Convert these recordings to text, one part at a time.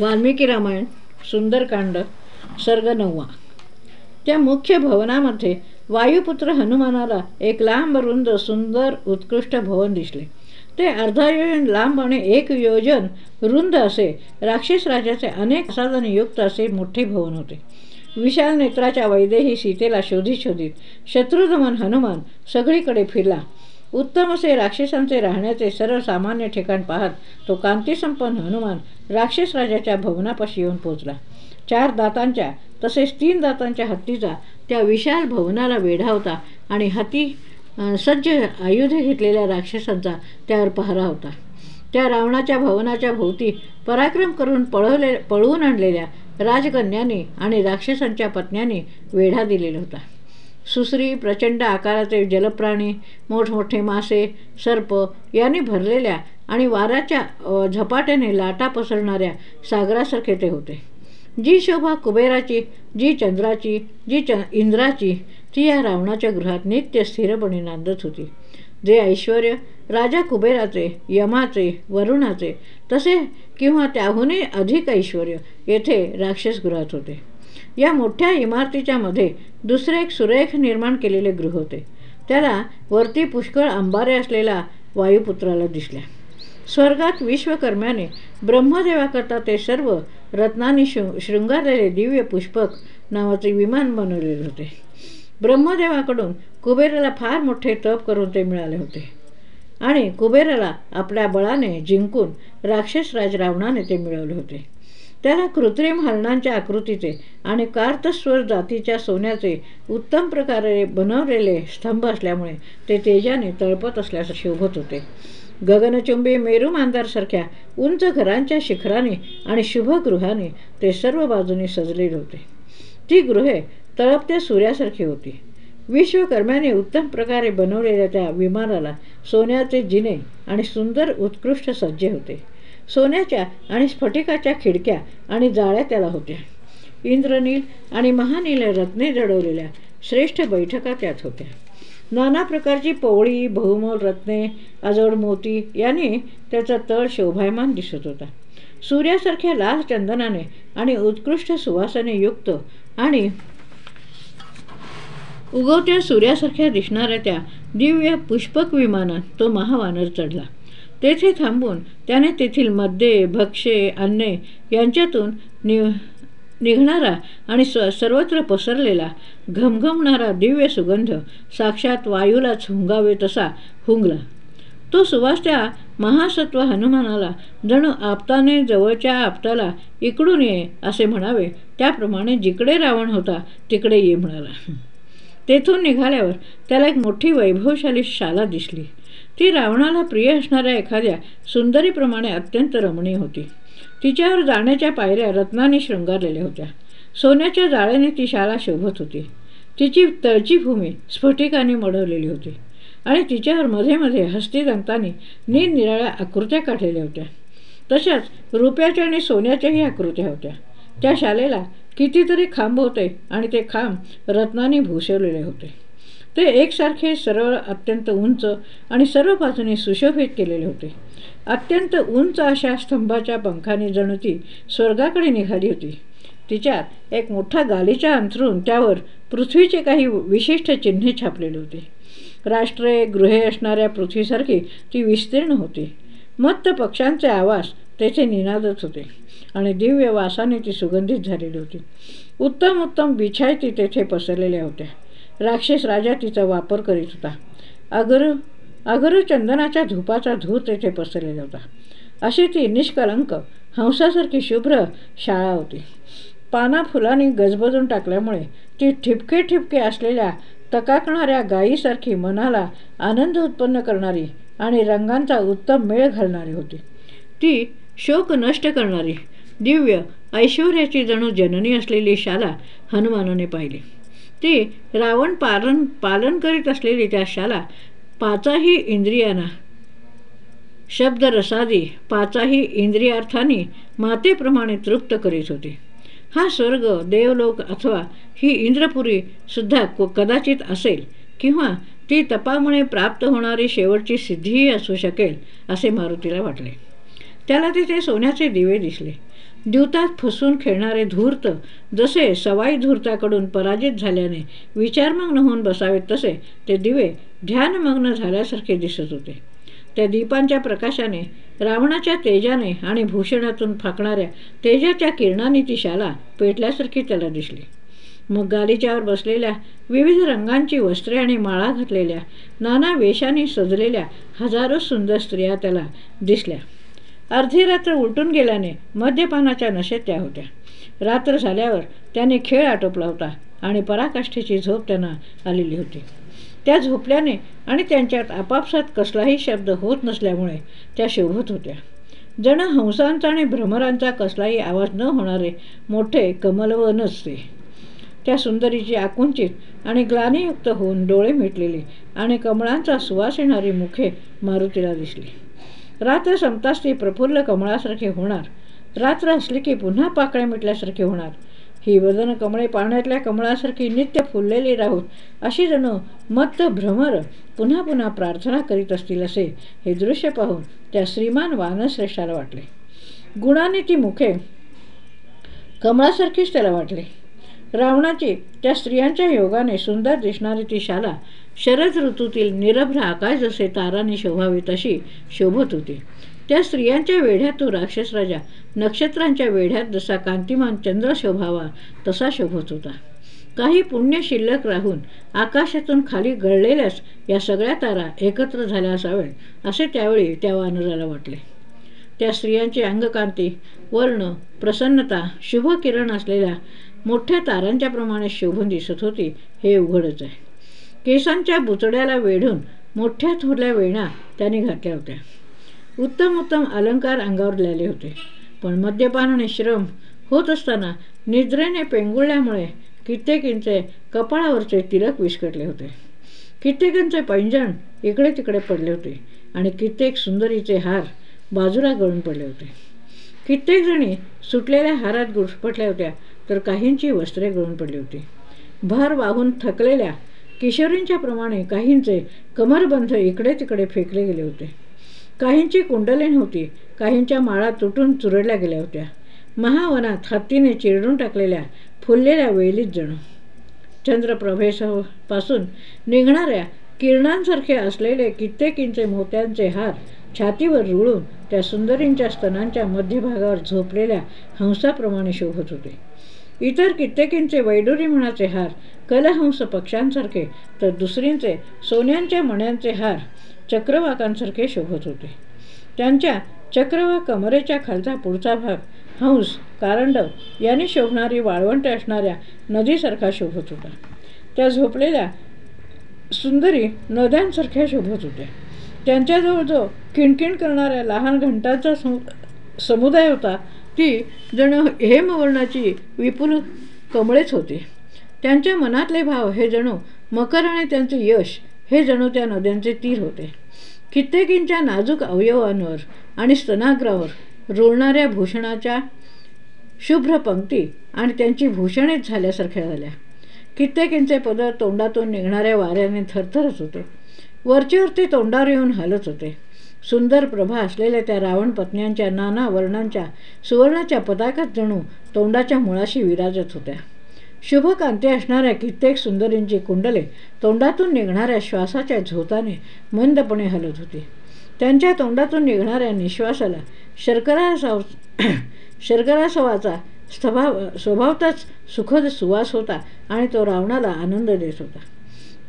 वाल्मिकी रामायण सुंदरकांड सर्ग नववा त्या मुख्य भवनामध्ये वायुपुत्र हनुमानाला एक लांब रुंद सुंदर उत्कृष्ट भवन दिसले. ते अर्धा योजन लांब आणि एक योजन रुंद असे राक्षस राजाचे अनेक युक्त असे मोठे भवन होते. विशाल नेत्राच्या वैदेही सीतेला शोधित शोधित शत्रुदमन हनुमान सगळीकडे फिरला. उत्तम असे राक्षसांचे राहण्याचे सर्वसामान्य ठिकाण पाहत तो कांतीसंपन्न हनुमान राक्षस राजाच्या भवनापाशी येऊन पोचला चार दातांच्या तसेच तीन दातांच्या हत्तीचा त्या विशाल भवनाला वेढा होता आणि हत्ती सज्ज आयुधे घेतलेल्या राक्षसांचा त्यावर पहरा होता. त्या रावणाच्या भवनाच्या भोवती पराक्रम करून पळवले पळवून आणलेल्या राजकन्यांनी आणि राक्षसांच्या पत्न्यांनी वेढा दिलेला होता. सुसरी प्रचंड आकाराचे जलप्राणी मोठमोठे मासे सर्प यांनी भरलेल्या आणि वाराच्या झपाट्याने लाटा पसरणाऱ्या सागरासारखे ते होते. जी शोभा कुबेराची जी चंद्राची जी च इंद्राची ती या रावणाच्या गृहात नित्य स्थिरपणे नांदत होती. जे ऐश्वर राजा कुबेराचे यमाचे वरुणाचे तसे किंवा त्याहूनही अधिक ऐश्वर येथे राक्षसगृहात होते. या मोठ्या इमारतीच्या मध्ये दुसरे एक सुरेख निर्माण केलेले गृह होते. त्याला वरती पुष्कळ अंबारे असलेला वायुपुत्राला दिसल्या. स्वर्गात विश्वकर्म्याने ब्रह्मदेवाकरता ते सर्व रत्नांनी शृ शृंगारलेले दिव्य पुष्पक नावाचे विमान बनवलेले होते. ब्रह्मदेवाकडून कुबेराला फार मोठे तप करून ते मिळाले होते. आणि कुबेराला आपल्या बळाने जिंकून राक्षसराज रावणाने ते मिळवले होते. त्याला कृत्रिम हरणांच्या आकृतीचे आणि कार्तस्वर जातीच्या सोन्याचे उत्तम प्रकारे बनवलेले स्तंभ असल्यामुळे ते तेजाने तळपत असल्यास शोभत होते. गगनचुंबी मेरू मांदारसारख्या उंच घरांच्या शिखराने आणि शुभगृहाने ते सर्व बाजूने सजलेले होते. ती गृहे तळपत्या सूर्यासारखी होती. विश्वकर्म्याने उत्तम प्रकारे बनवलेल्या त्या विमानाला सोन्याचे जिने आणि सुंदर उत्कृष्ट सज्जे होते. सोन्याच्या आणि स्फटिकाच्या खिडक्या आणि जाळ्या त्याला होत्या. इंद्रनील आणि महानील रत्ने जडवलेल्या श्रेष्ठ बैठका त्यात होत्या. नाना प्रकारची पोवळी बहुमोल रत्ने अजोड मोती यांनी त्याचा तळ शोभायमान दिसत होता. सूर्यासारख्या लाल चंदनाने आणि उत्कृष्ट सुवासाने युक्त आणि उगवत्या सूर्यासारख्या दिसणाऱ्या त्या दिव्य पुष्पक विमानात तो महावानर चढला. तेथे थांबून त्याने तेथील मद्ये भक्षे अन्ने यांच्यातून नि निघणारा आणि स सर्वत्र पसरलेला घमघमणारा दिव्य सुगंध साक्षात वायूलाच हुंगावे तसा हुंगला. तो सुवास त्या महासत्व हनुमानाला जणू आपताने जवळच्या आपताला इकडून ये असे म्हणावे. त्याप्रमाणे जिकडे रावण होता तिकडे ये म्हणाला. तेथून निघाल्यावर त्याला एक मोठी वैभवशाली शाला दिसली. ती रावणाला प्रिय असणाऱ्या एखाद्या सुंदरीप्रमाणे अत्यंत रमणीय होती. तिच्यावर जाण्याच्या पायऱ्या रत्नाने शृंगारलेल्या होत्या. सोन्याच्या जाळ्याने ती शाळा शोभत होती. तिची तळची भूमी स्फटिकाने मडवलेली होती आणि तिच्यावर मध्ये मध्ये हस्तिदंताने निरनिराळ्या आकृत्या काढलेल्या होत्या. तशाच रुपयाच्या आणि सोन्याच्याही आकृत्या होत्या. त्या शालेला कितीतरी खांब होते आणि ते खांब रत्नाने भूषवलेले होते. ते एकसारखे सरळ अत्यंत उंच आणि सर्व बाजूने सुशोभित केलेले होते. अत्यंत उंच अशा स्तंभाच्या पंखाने जणू ती स्वर्गाकडे निघाली होती. तिच्यात एक मोठा गालीचा अंथरून त्यावर पृथ्वीचे काही विशिष्ट चिन्हे छापलेले होते. राष्ट्रे गृहे असणाऱ्या पृथ्वीसारखी ती विस्तीर्ण होती. मत्त पक्ष्यांचे आवाज तेथे निनादत होते आणि दिव्य वासाने ती सुगंधित झालेली होती. उत्तम उत्तम बिछायती तेथे पसरलेल्या होत्या. राक्षस राजा तिचा वापर करीत होता. अगर अगर चंदनाच्या धूपाचा धूर तेथे पसरलेला होता. अशी ती निष्कलंक हंसासारखी शुभ्र शाळा होती. पाना फुलांनी गजबजून टाकल्यामुळे ती ठिपके ठिपके असलेल्या तकाकणाऱ्या गायीसारखी मनाला आनंद उत्पन्न करणारी आणि रंगांचा उत्तम मेळ घालणारी होती. ती शोक नष्ट करणारी दिव्य ऐश्वर्याची जणू जननी असलेली शाला हनुमानाने पाहिली. ती रावण पालन पालन करीत असलेली त्या शाला पाचाही इंद्रियांना शब्दरसादी पाचाही इंद्रियार्थानी मातेप्रमाणे तृप्त करीत होती. हा स्वर्ग देवलोक अथवा ही इंद्रपुरी सुद्धा कदाचित असेल किंवा ती तपामुळे प्राप्त होणारी शेवटची सिद्धीही असू शकेल असे मारुतीला वाटले. त्याला तिथे सोन्याचे दिवे दिसले. द्यूतात फसून खेळणारे धूर्त जसे सवाई धूर्ताकडून पराजित झाल्याने विचारमग्न होऊन बसावेत तसे ते दिवे ध्यानमग्न झाल्यासारखे दिसत होते. त्या दीपांच्या प्रकाशाने रावणाच्या तेजाने आणि भूषणातून फाकणाऱ्या तेजाच्या किरणाने ती शाला पेटल्यासारखी त्याला दिसली. मग गालीच्यावर बसलेल्या विविध रंगांची वस्त्रे आणि माळा घातलेल्या नाना वेशांनी सजलेल्या हजारो सुंदर स्त्रिया त्याला दिसल्या. अर्धी रात्र उलटून गेल्याने मद्यपानाच्या नशेत त्या होत्या. रात्र झाल्यावर त्याने खेळ आटोपला होता आणि पराकाष्ठेची झोप त्यांना आलेली होती. त्या झोपल्याने आणि त्यांच्यात आपापसात कसलाही शब्द होत नसल्यामुळे त्या शोभत होत्या. जण हंसांचा आणि भ्रमरांचा कसलाही आवाज न होणारे मोठे कमलवनच ते त्या सुंदरीची आकुंचित आणि ग्लानीयुक्त होऊन डोळे मिटलेली आणि कमळांचा सुवास येणारी मुखे मारुतीला दिसली. रात्र संपताच ती प्रफुल्ल कमळासारखे होणार. रात्र असली की पुन्हा पाकळे मिटल्यासारखे होणार. ही वदन कमळे पाण्यातल्या कमळासारखी नित्य फुललेली राहूत अशी जणू मत्त भ्रमर पुन्हा पुन्हा प्रार्थना करीत असतील असे हे दृश्य पाहून त्या श्रीमान वानश्रेष्ठाला वाटले. गुणाने ती मुखे कमळासारखीच त्याला वाटले. रावणाची त्या स्त्रियांच्या योगाने सुंदर दिसणारी ती शाला शरद ऋतूतील निरभ्र आकाश जसे तारांनी शोभावे तशी शोभत होती. त्या स्त्रियांच्या वेढ्यात तो राक्षस राजा नक्षत्रांच्या वेढ्यात जसा कांतिमान चंद्र शोभावा तसा शोभत होता. काही पुण्य शिल्लक राहून आकाशातून खाली गळलेल्याच या सगळ्या तारा एकत्र झाल्या असाव्यात असे त्यावेळी त्या वानराला वाटले. त्या स्त्रियांची अंगकांती वर्ण प्रसन्नता शुभ किरण असलेल्या मोठ्या तारांच्याप्रमाणे शोभून दिसत होती. हे उघडच आहे. केसांच्या बुचड्याला वेढून मोठ्या थोरल्या वेणा त्याने घातल्या होत्या. उत्तम उत्तम अलंकार अंगावर लिहिले होते. पण मद्यपान आणि श्रम होत असताना निद्रेने पेंगुळल्यामुळे कित्येकींचे कपाळावरचे तिलक विस्कटले होते. कित्येकांचे पैंजण इकडे तिकडे पडले होते आणि कित्येक सुंदरीचे हार बाजूला गळून पडले होते. कित्येक जणी सुटलेल्या हारात गुरफटल्या होत्या. तर काहींची वस्त्रे गळून पडली होती. भार वाहून थकलेल्या किशोरींच्या प्रमाणे काहींचे कमरबंध इकडे तिकडे फेकले गेले होते. काहींची कुंडलीन होती काहींच्या माळा तुटून चुरडल्या गेल्या होत्या. महावनात हत्तीने चिरडून टाकलेल्या फुललेल्या वेलीत जणू. चंद्रप्रभेसहपासून निघणाऱ्या किरणांसारखे असलेले कित्येकींचे मोत्यांचे हार छातीवर रुळून त्या सुंदरींच्या स्तनांच्या मध्यभागावर झोपलेल्या हंसाप्रमाणे शोभत होते. इतर कित्येकींचे वैडुरी म्हणाचे हार कलहंस पक्ष्यांसारखे तर दुसरींचे सोन्यांच्या मण्यांचे हार चक्रवाकांसारखे शोभत होते. त्यांच्या चक्रवा कमरेच्या खालचा पुढचा भाग हंस कारंडव यांनी शोभणारी वाळवंट असणाऱ्या नदीसारखा शोभत होता. त्या झोपलेल्या सुंदरी नद्यांसारख्या शोभत होत्या. त्यांच्याजवळ जो किणकिण करणाऱ्या लहान घंटांचा समुदाय होता. ती जण हेमवर्णाची विपुल कमळेच होती. त्यांच्या मनातले भाव हे जणू मकर आणि त्यांचे यश हे जणू त्या नद्यांचे तीर होते. कित्येकींच्या नाजूक अवयवांवर आणि स्तनाग्रावर रुळणाऱ्या भूषणाच्या शुभ्र पंक्ती आणि त्यांची भूषणेच झाल्यासारख्या झाल्या. कित्येकींचे पदर तोंडातून निघणाऱ्या वाऱ्याने थरथरच होते. वरचेवरती तोंडावर येऊन हलत होते. सुंदर प्रभा असलेल्या त्या रावण पत्न्यांच्या नाना वर्णांच्या सुवर्णाच्या पताकात जणू तोंडाच्या मुळाशी विराजत होत्या. शुभकांती असणाऱ्या कित्येक सुंदरींची कुंडले तोंडातून निघणाऱ्या श्वासाच्या झोताने मंदपणे हलत होती. त्यांच्या तोंडातून निघणाऱ्या निश्वासाला शर्करासाव शर्करासवाचा स्वभाव स्वभावताच सुखद सुवास होता आणि तो रावणाला आनंद देत होता.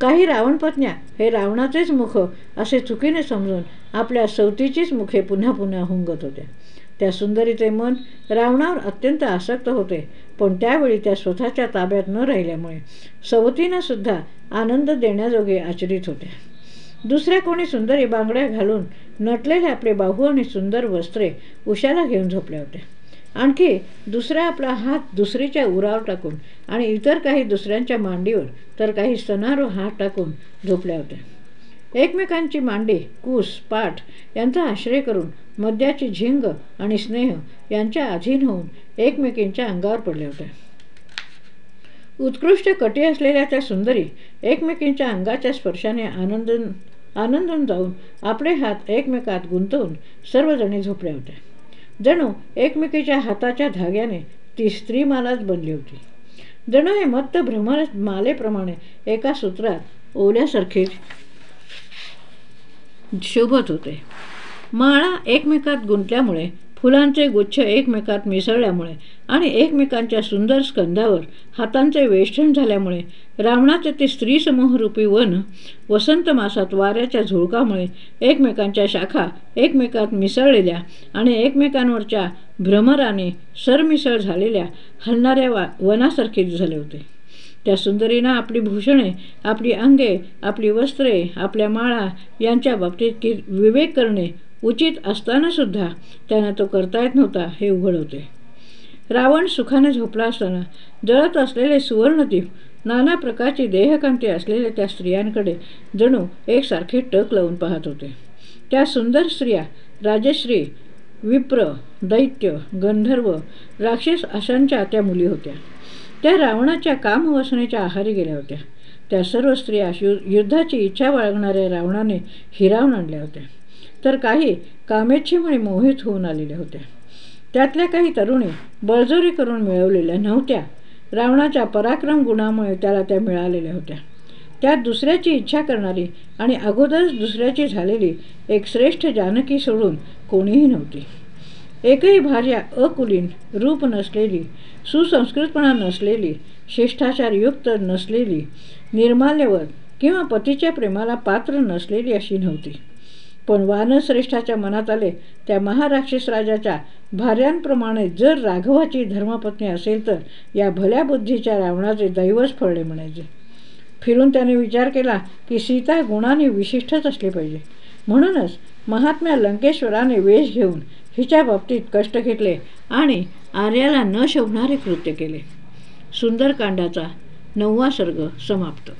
काही रावणपत्न्या हे रावणाचेच मुख असे चुकीने समजून आपल्या सवतीचीच मुखे पुन्हा पुन्हा हुंगत होत्या त्या सुंदरीचे मन रावणावर अत्यंत आसक्त होते पण त्यावेळी त्या स्वतःच्या ताब्यात न राहिल्यामुळे सवतीनं सुद्धा आनंद देण्याजोगे आचरित होत्या दुसऱ्या कोणी सुंदरी बांगड्या घालून नटलेले आपले बाहू आणि सुंदर वस्त्रे उशाला घेऊन झोपल्या होत्या आणखी दुसरा आपला हात दुसरीच्या उरावर टाकून आणि इतर काही दुसऱ्यांच्या मांडीवर तर काही सणारो हात टाकून झोपल्या होत्या. एकमेकांची मांडी कूस पाठ यांचा आश्रय करून मद्याची झिंग आणि स्नेह यांच्या अधीन होऊन एकमेकींच्या अंगावर पडल्या होत्या. उत्कृष्ट कटी असलेल्या त्या सुंदरी एकमेकींच्या अंगाच्या स्पर्शाने आनंद आनंदून जाऊन आपले हात एकमेकात गुंतवून सर्वजणी झोपल्या होत्या. जणू एकमेकीच्या हाताच्या धाग्याने ती स्त्री मालाच बनली होती. जणू हे मत्त भ्रमर मालेप्रमाणे एका सूत्रात ओल्यासारखे शोभत होते. माळा एकमेकात गुंतल्यामुळे फुलांचे गुच्छ एकमेकात मिसळल्यामुळे आणि एकमेकांच्या सुंदर स्कंदावर हातांचे वेष्टन झाल्यामुळे रावणाचे ते स्त्रीसमूहरूपी वन वसंत मासात वाऱ्याच्या झुळकामुळे एकमेकांच्या शाखा एकमेकात मिसळलेल्या आणि एकमेकांवरच्या भ्रमराने सरमिसळ झालेल्या हलणाऱ्या वा वनासारखे झाले होते. त्या सुंदरीना आपली भूषणे आपली अंगे आपली वस्त्रे आपल्या माळा यांच्या बाबतीत की विवेक करणे उचित असतानासुद्धा त्यांना तो करता येत नव्हता हे उघड होते रावण सुखाने झोपला असताना जळत असलेले सुवर्णदीप नाना प्रकारची देहकांती असलेल्या त्या स्त्रियांकडे जणू एकसारखे टक लावून पाहत होते. त्या सुंदर स्त्रिया राजश्री विप्र दैत्य गंधर्व राक्षस अशांच्या त्या मुली होत्या. त्या रावणाच्या कामवासनेच्या आहारी गेल्या होत्या. त्या सर्व स्त्रिया युद्धाची इच्छा बाळगणाऱ्या रावणाने हिरावून आणल्या होत्या. तर काही कामेच्छेमुळे मोहित होऊन आलेल्या होत्या त्यातल्या काही तरुणी बळजोरी करून मिळवलेल्या नव्हत्या. रावणाच्या पराक्रम गुणामुळे त्याला त्या मिळालेल्या होत्या. त्यात दुसऱ्याची इच्छा करणारी आणि अगोदरच दुसऱ्याची झालेली एक श्रेष्ठ जानकी सोडून कोणीही नव्हती. एकही भार्या अकुलीन रूप नसलेली सुसंस्कृतपणा नसलेली शिष्टाचारयुक्त नसलेली निर्माल्यवत किंवा पतीच्या प्रेमाला पात्र नसलेली अशी नव्हती. पण वानश्रेष्ठाच्या मनात आले त्या महाराक्षस राजाच्या भार्यांप्रमाणे जर राघवाची धर्मपत्नी असेल तर या भल्या बुद्धीच्या रावणाचे दैवच फळले म्हणायचे. फिरून त्याने विचार केला की सीता गुणाने विशिष्टच असली पाहिजे. म्हणूनच महात्म्या लंकेश्वराने वेश घेऊन हिच्या बाबतीत कष्ट घेतले आणि आर्याला न शोभणारे कृत्य केले. सुंदरकांडाचा नववा सर्ग समाप्त.